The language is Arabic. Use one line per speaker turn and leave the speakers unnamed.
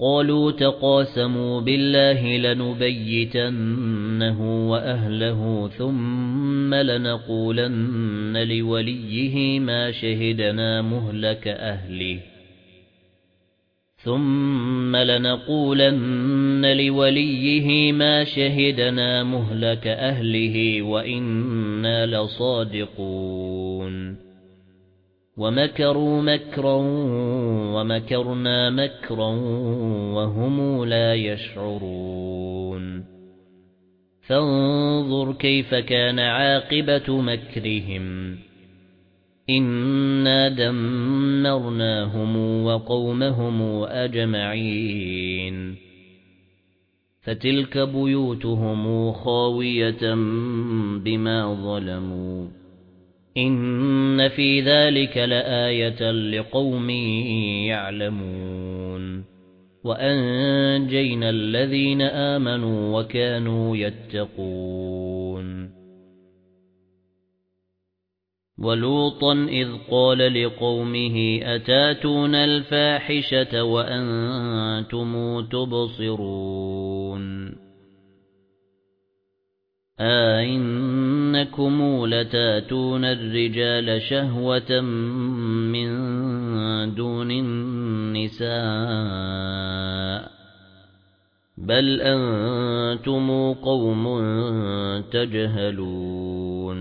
قَالُوا تَقَاسَمُوا بِاللَّهِ لَنُبَيِّتَنَّهُ وَأَهْلَهُ ثُمَّ لَنَقُولَنَّ لِوَلِيِّهِ مَا شَهِدْنَا مُهْلِكَ أَهْلِهِ. ثُمَّ لَنَقُولَنَّ لِوَلِيِّهِ مَا شَهِدْنَا مُهْلِكَ أَهْلِهِ وَإِنَّا لَصَادِقُونَ. وَمَكَرُوا مَكْرًا وَمَكَرْنَا مَكْرًا وَهُمْ لَا يَشْعُرُونَ. فَانظُرْ كَيْفَ كَانَ عَاقِبَةُ مَكْرِهِمْ. إِنَّا دَمَّرْنَاهُمْ وَقَوْمَهُمْ أَجْمَعِينَ. فَتِلْكَ بُيُوتُهُمْ خَاوِيَةً بِمَا ظَلَمُوا. إِنَّ فِي ذَلِكَ لَآيَةً لِقَوْمٍ يَعْلَمُونَ وَأَنجَيْنَا الَّذِينَ آمَنُوا وَكَانُوا يَتَّقُونَ وَلُوطًا إِذْ قَالَ لِقَوْمِهِ أَتَأْتُونَ الْفَاحِشَةَ وَأَنْتُمْ تُبْصِرُونَ أَئِنَّكُمْ لَتَأْتُونَ الرِّجَالَ شَهْوَةً مِنْ دُونِ النِّسَاءِ بَلْ أَنْتُمْ قَوْمٌ تَجْهَلُونَ